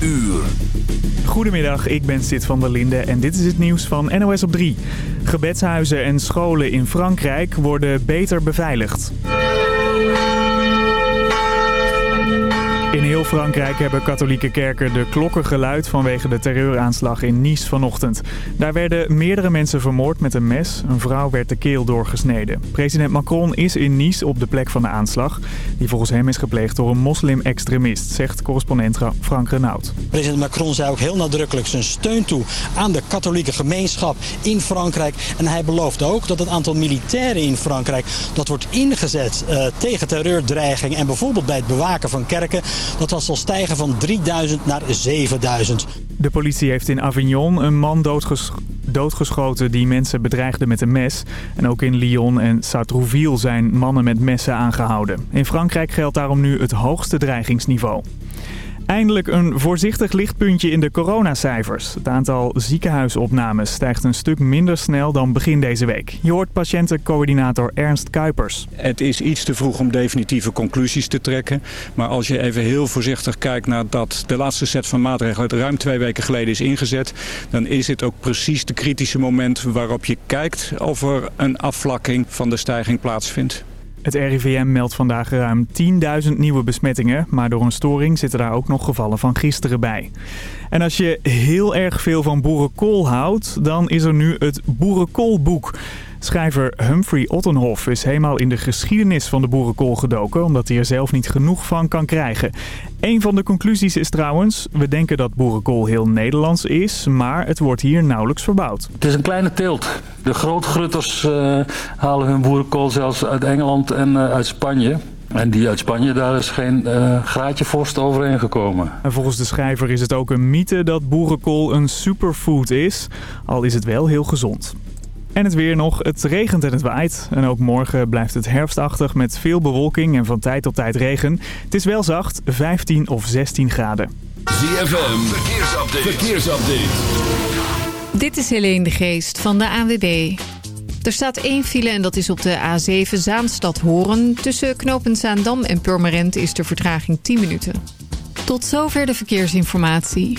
uur. Goedemiddag, ik ben Sid van der Linde en dit is het nieuws van NOS op 3. Gebedshuizen en scholen in Frankrijk worden beter beveiligd. In heel Frankrijk hebben katholieke kerken de klokken geluid vanwege de terreuraanslag in Nice vanochtend. Daar werden meerdere mensen vermoord met een mes. Een vrouw werd de keel doorgesneden. President Macron is in Nice op de plek van de aanslag. Die volgens hem is gepleegd door een moslim-extremist, zegt correspondent Frank Renaud. President Macron zei ook heel nadrukkelijk zijn steun toe aan de katholieke gemeenschap in Frankrijk. En hij belooft ook dat het aantal militairen in Frankrijk dat wordt ingezet uh, tegen terreurdreiging en bijvoorbeeld bij het bewaken van kerken dat dat zal stijgen van 3000 naar 7000. De politie heeft in Avignon een man doodges doodgeschoten die mensen bedreigde met een mes. En ook in Lyon en Sartrouville zijn mannen met messen aangehouden. In Frankrijk geldt daarom nu het hoogste dreigingsniveau. Eindelijk een voorzichtig lichtpuntje in de coronacijfers. Het aantal ziekenhuisopnames stijgt een stuk minder snel dan begin deze week. Je hoort patiëntencoördinator Ernst Kuipers. Het is iets te vroeg om definitieve conclusies te trekken. Maar als je even heel voorzichtig kijkt naar dat de laatste set van maatregelen ruim twee weken geleden is ingezet... dan is dit ook precies de kritische moment waarop je kijkt of er een afvlakking van de stijging plaatsvindt. Het RIVM meldt vandaag ruim 10.000 nieuwe besmettingen, maar door een storing zitten daar ook nog gevallen van gisteren bij. En als je heel erg veel van boerenkool houdt, dan is er nu het Boerenkoolboek. Schrijver Humphrey Ottenhoff is helemaal in de geschiedenis van de boerenkool gedoken... omdat hij er zelf niet genoeg van kan krijgen. Een van de conclusies is trouwens... we denken dat boerenkool heel Nederlands is... maar het wordt hier nauwelijks verbouwd. Het is een kleine teelt. De grootgrutters uh, halen hun boerenkool zelfs uit Engeland en uh, uit Spanje... En die uit Spanje, daar is geen uh, graadje vorst overheen gekomen. En volgens de schrijver is het ook een mythe dat boerenkool een superfood is. Al is het wel heel gezond. En het weer nog. Het regent en het waait. En ook morgen blijft het herfstachtig met veel bewolking en van tijd tot tijd regen. Het is wel zacht, 15 of 16 graden. ZFM, verkeersupdate. verkeersupdate. Dit is Helene de Geest van de ANWB. Er staat één file en dat is op de A7 Zaanstad-Horen. Tussen knooppunt Zaandam en Purmerend is de vertraging 10 minuten. Tot zover de verkeersinformatie.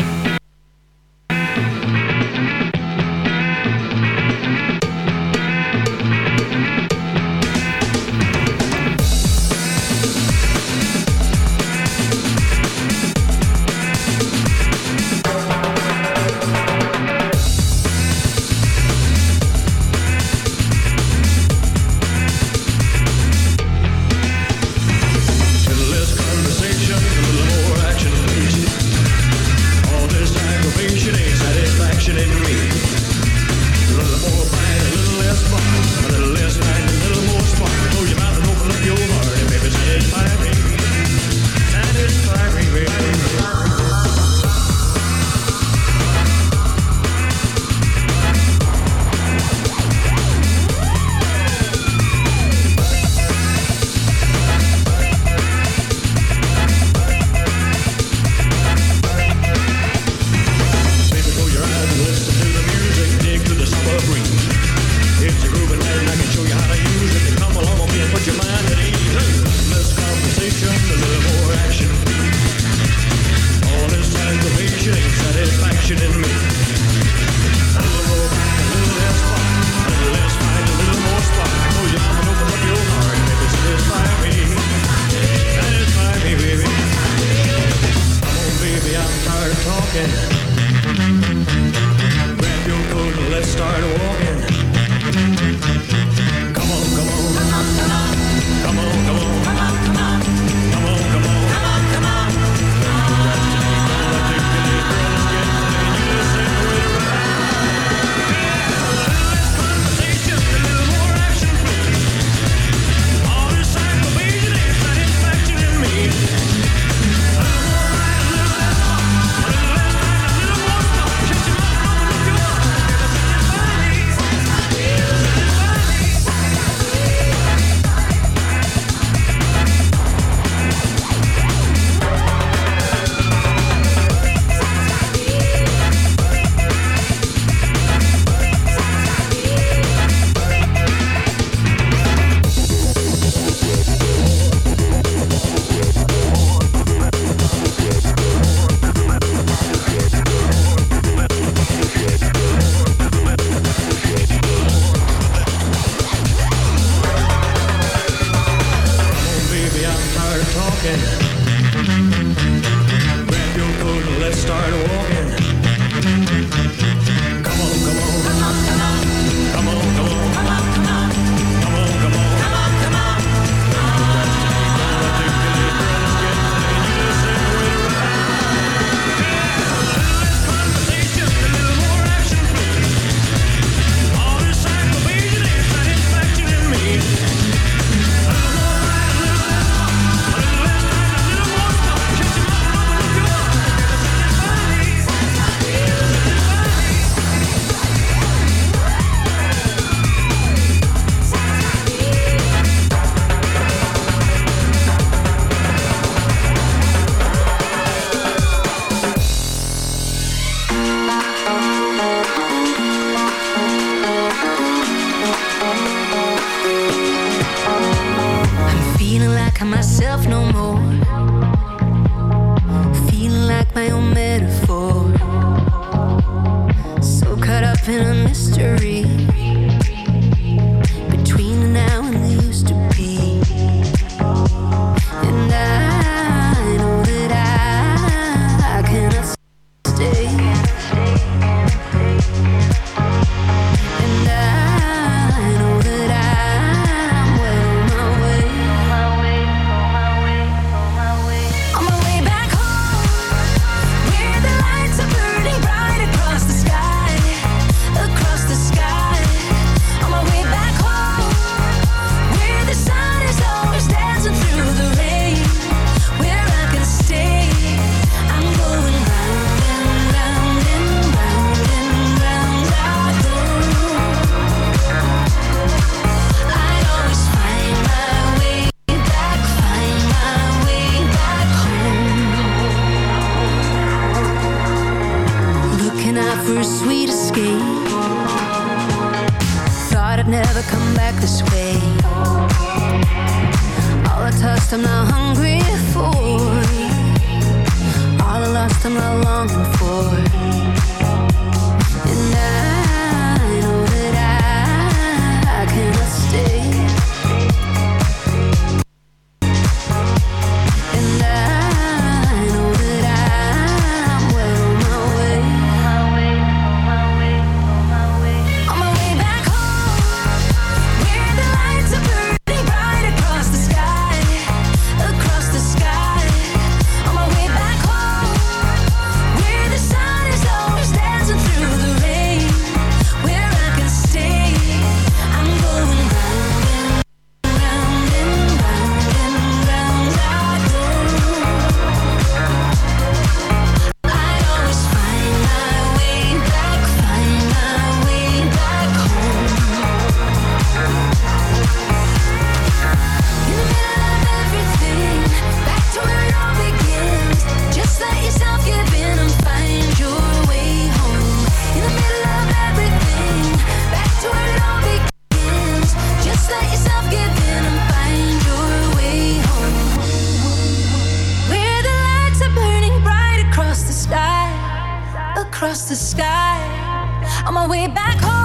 the sky on my way back home.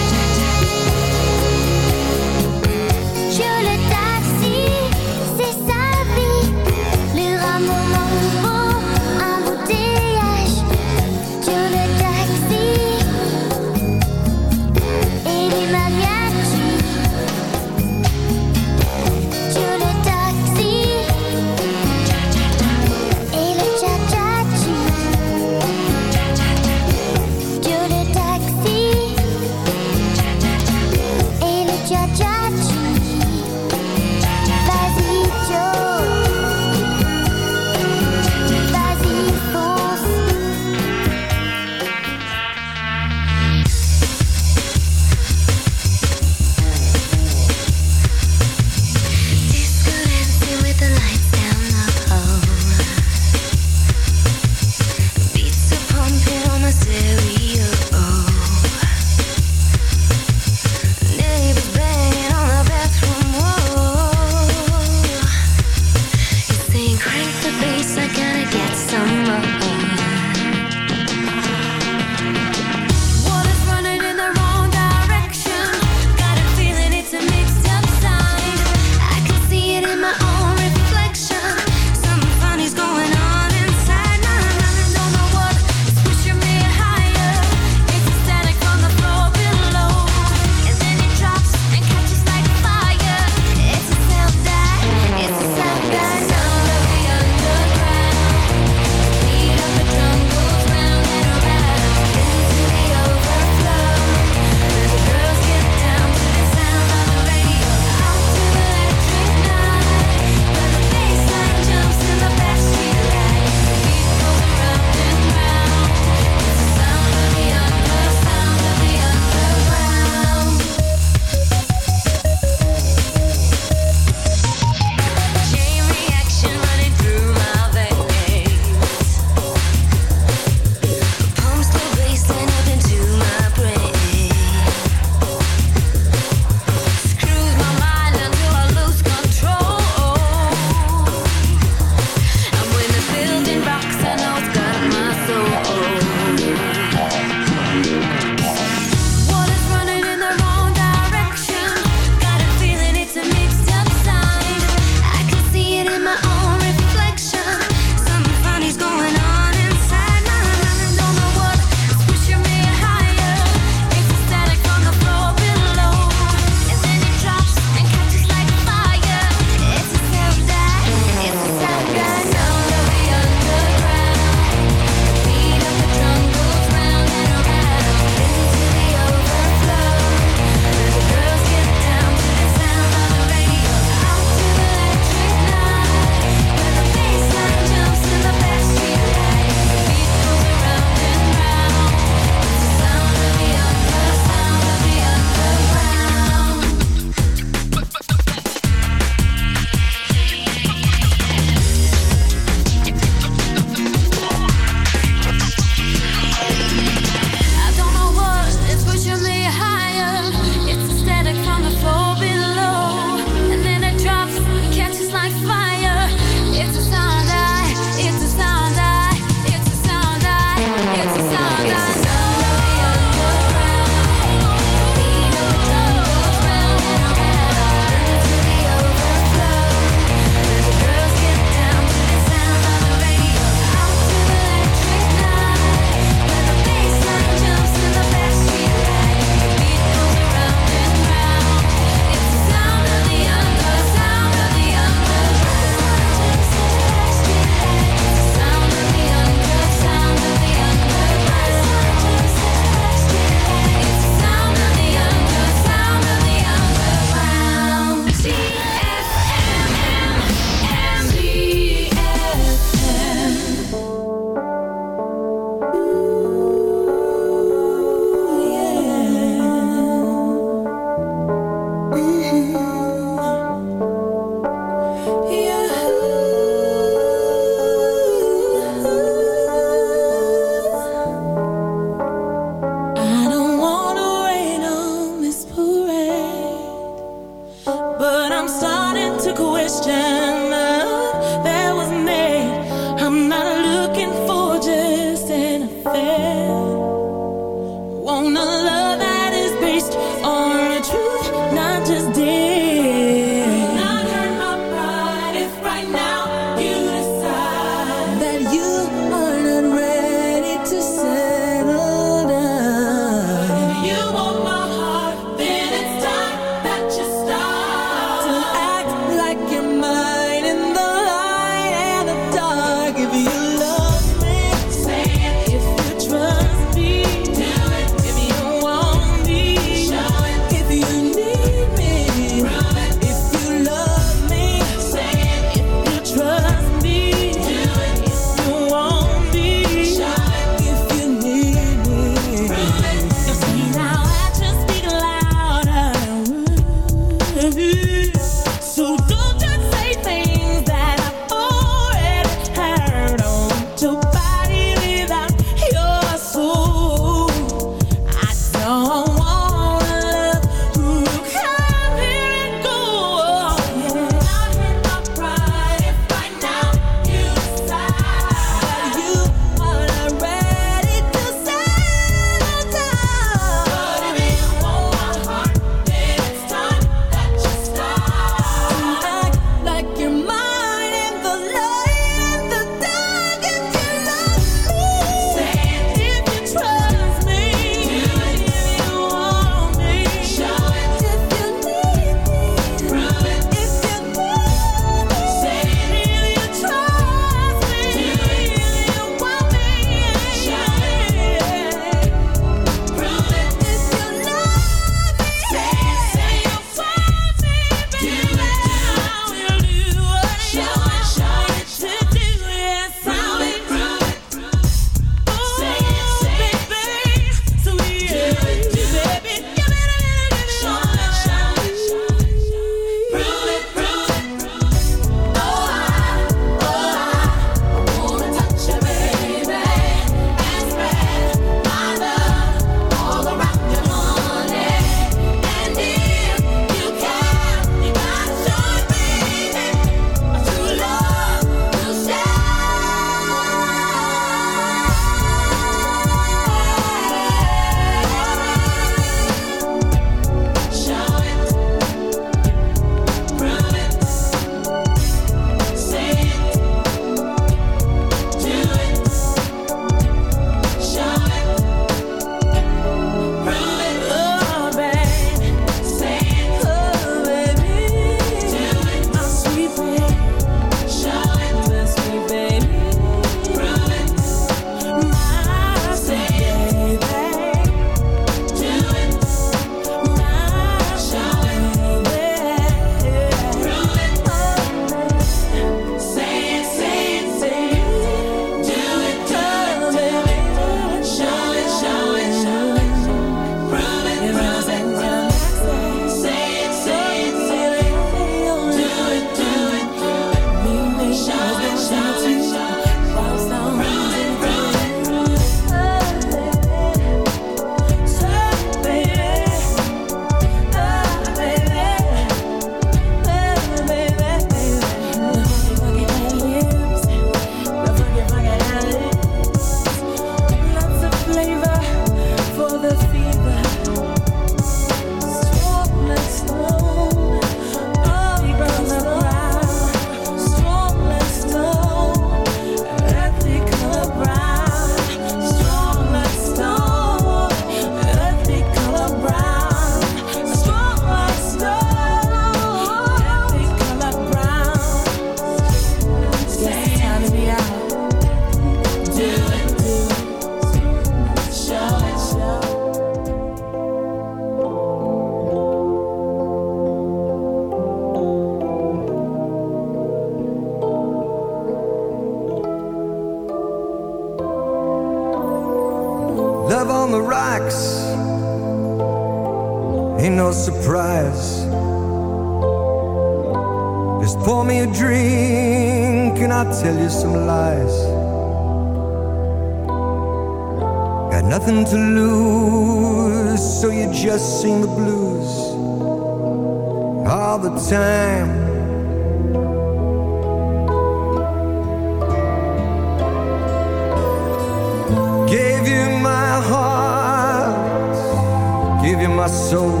my soul.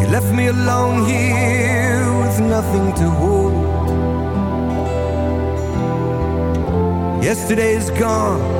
You left me alone here with nothing to hold. Yesterday's gone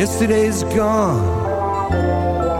Yesterday's gone.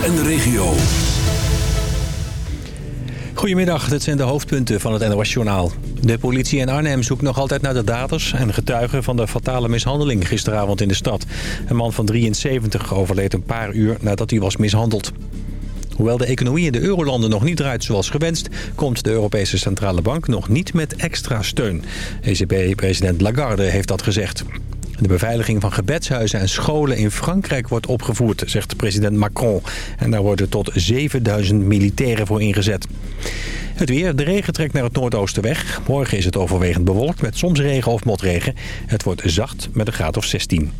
En de regio. Goedemiddag, dit zijn de hoofdpunten van het NOS-journaal. De politie in Arnhem zoekt nog altijd naar de daders en getuigen van de fatale mishandeling gisteravond in de stad. Een man van 73 overleed een paar uur nadat hij was mishandeld. Hoewel de economie in de eurolanden nog niet draait zoals gewenst... komt de Europese Centrale Bank nog niet met extra steun. ECB-president Lagarde heeft dat gezegd. De beveiliging van gebedshuizen en scholen in Frankrijk wordt opgevoerd, zegt president Macron. En daar worden tot 7000 militairen voor ingezet. Het weer, de regen trekt naar het noordoosten weg. Morgen is het overwegend bewolkt met soms regen of motregen. Het wordt zacht met een graad of 16.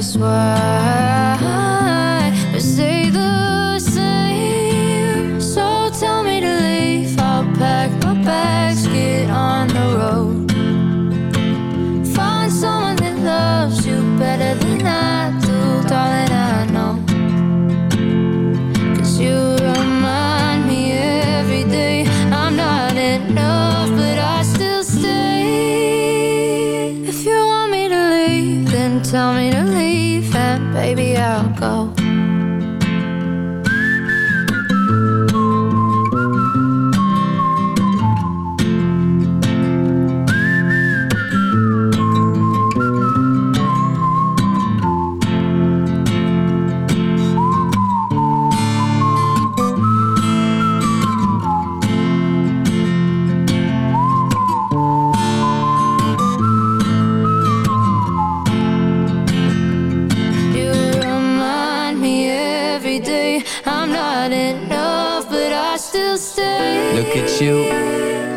this world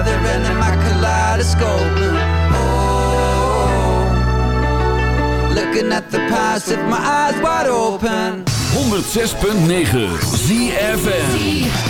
another end of my kaleidoscope. Oh, looking at the past with my eyes wide open. 106.9 ZFN.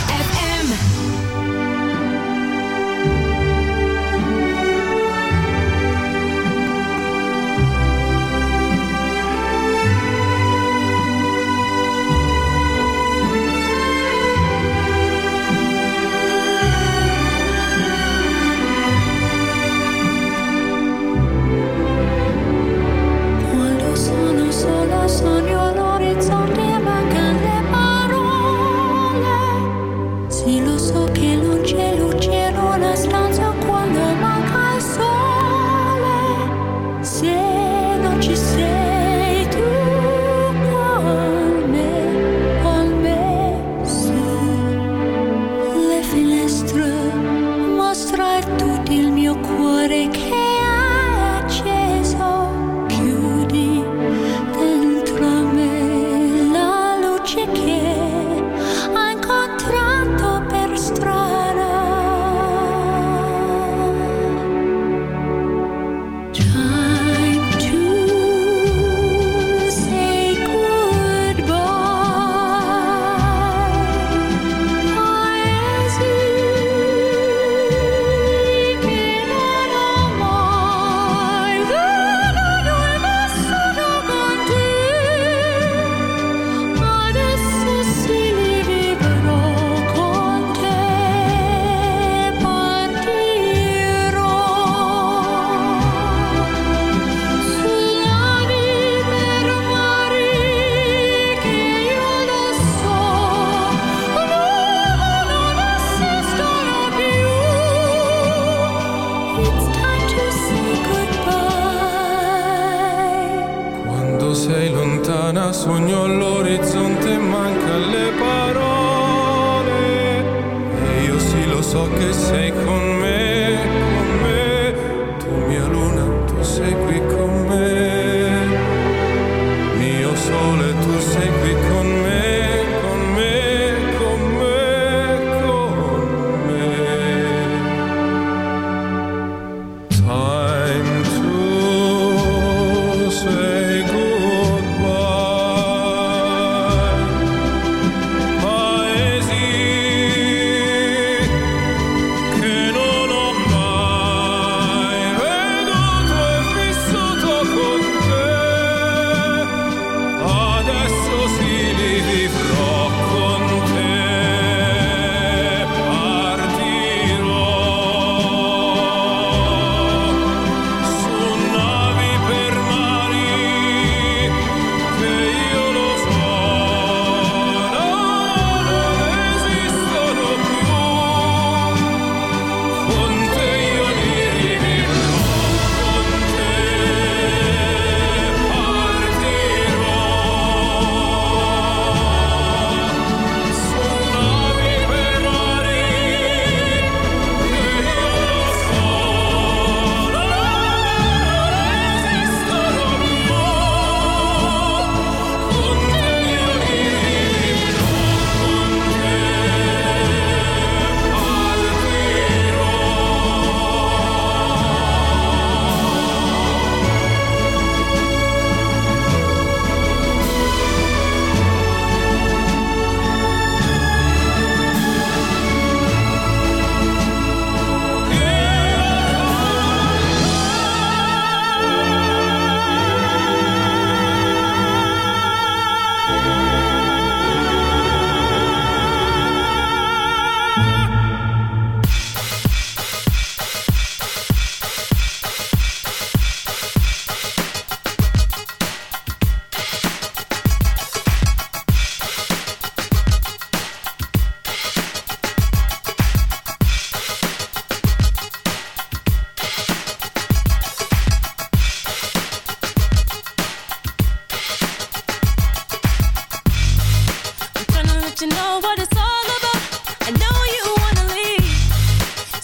you know what it's all about. I know you wanna leave.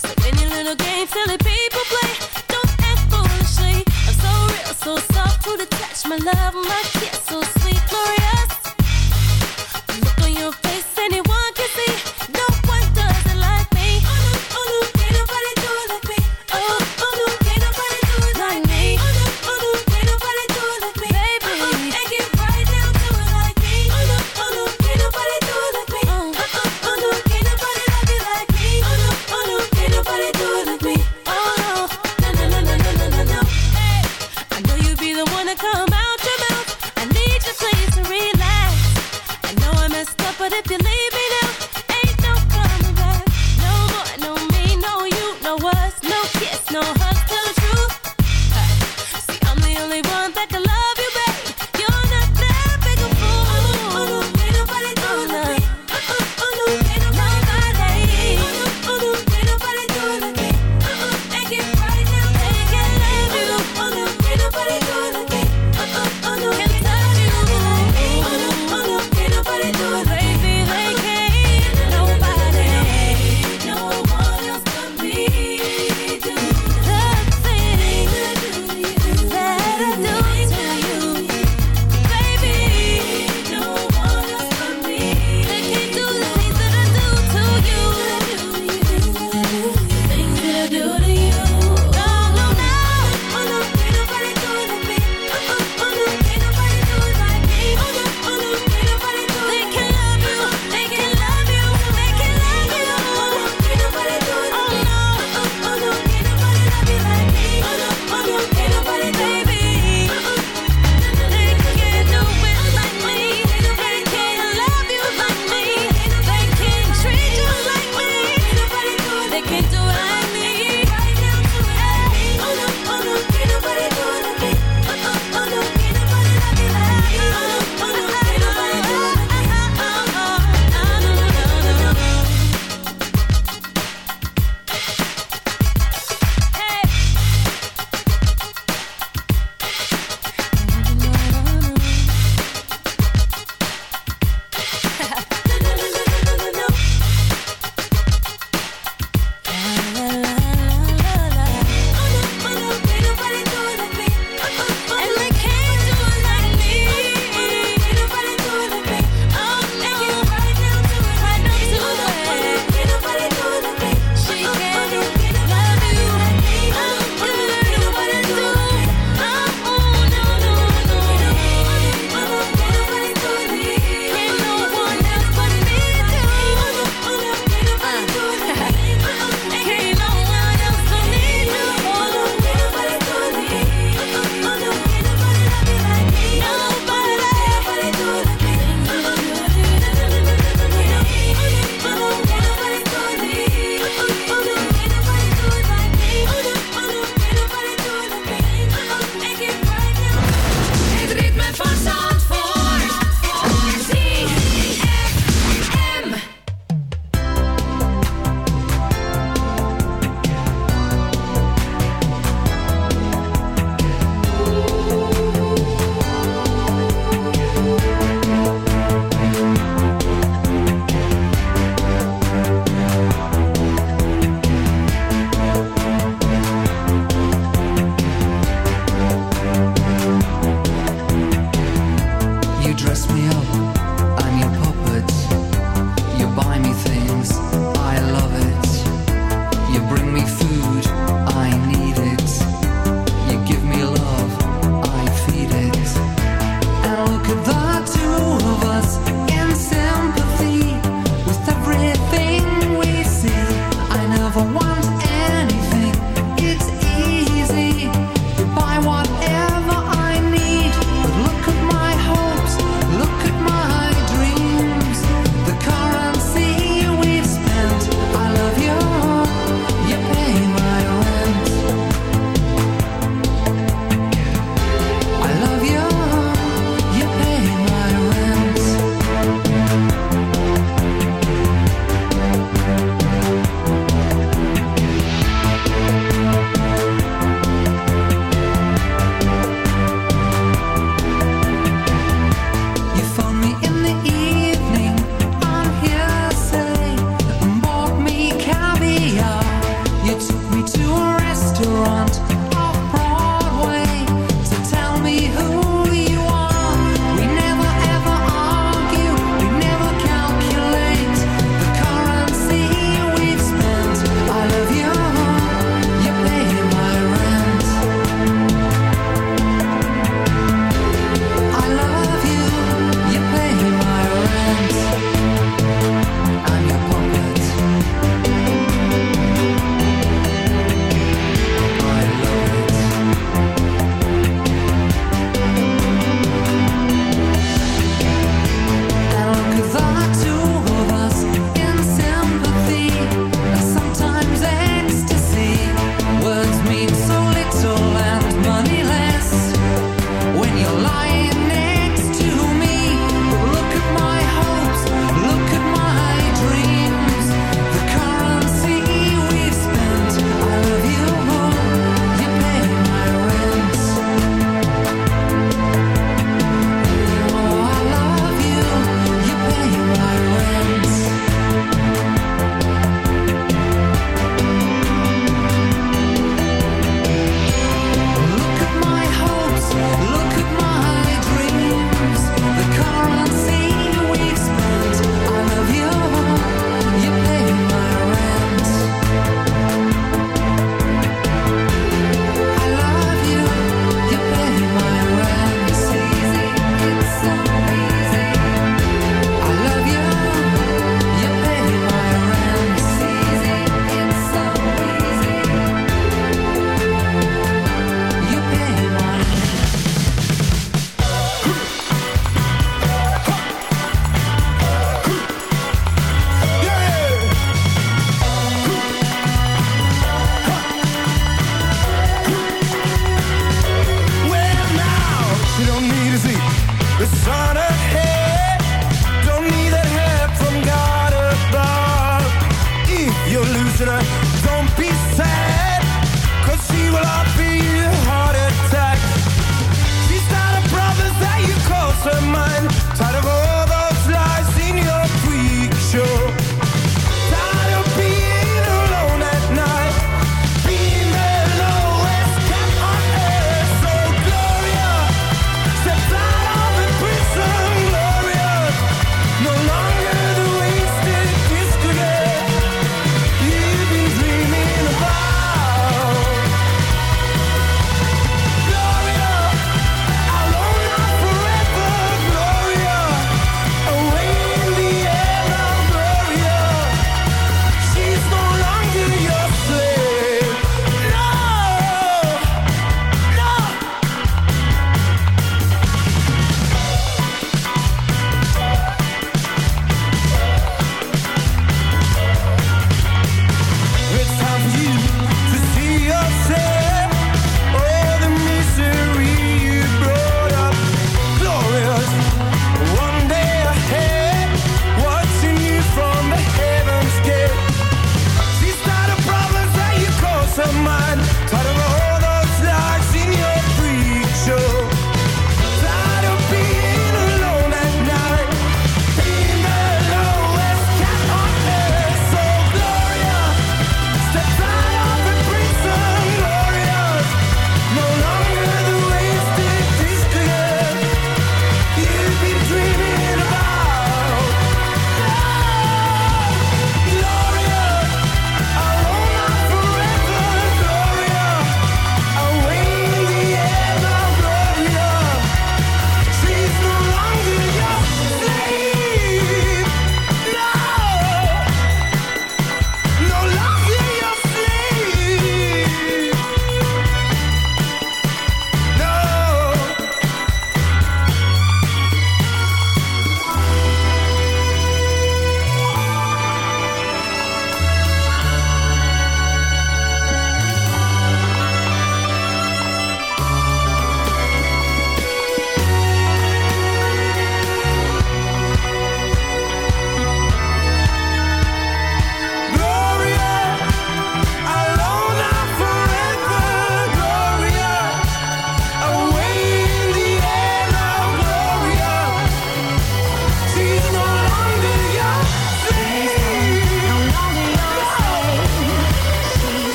So in your little game silly people play, don't act foolishly. I'm so real, so soft to the touch, my love, my